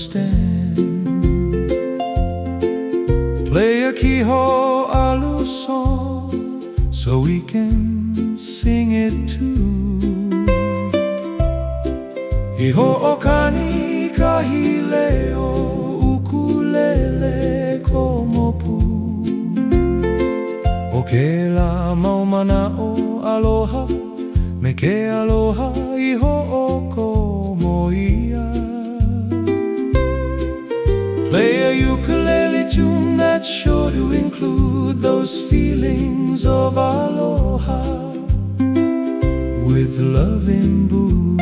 understand. Play a keyhole alu song so we can sing it too. Iho o kani kahi leo ukulele komo pu. O ke la maumana o aloha, me ke aloha iho o A ukulele tune that's sure to include those feelings of aloha with loving boo.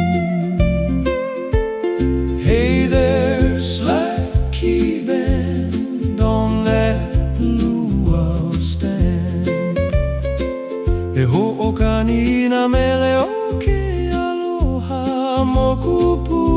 Hey there, slack key band on that luau stand. E ho'okani na mele o ke aloha mokupuni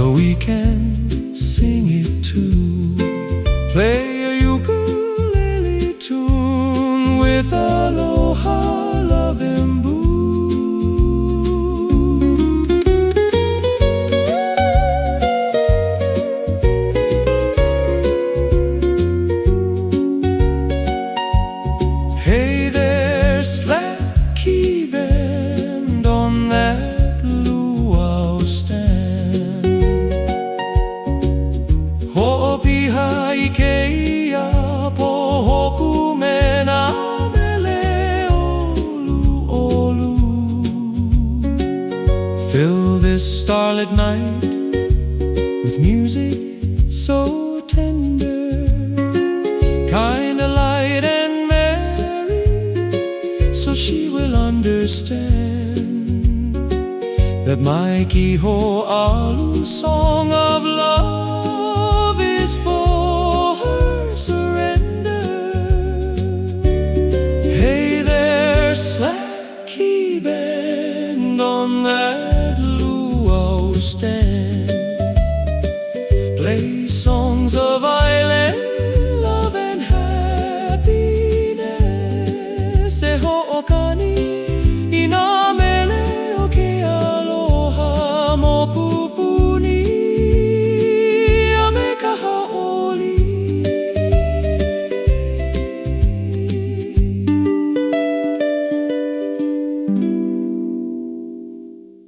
so we can sing it too. Play starlit night with music so tender, kind of light and merry, so she will understand that my ki ho'alu song of love is for her surrender. Hey there, slack key band on that songs of island love and happiness. E ho'okani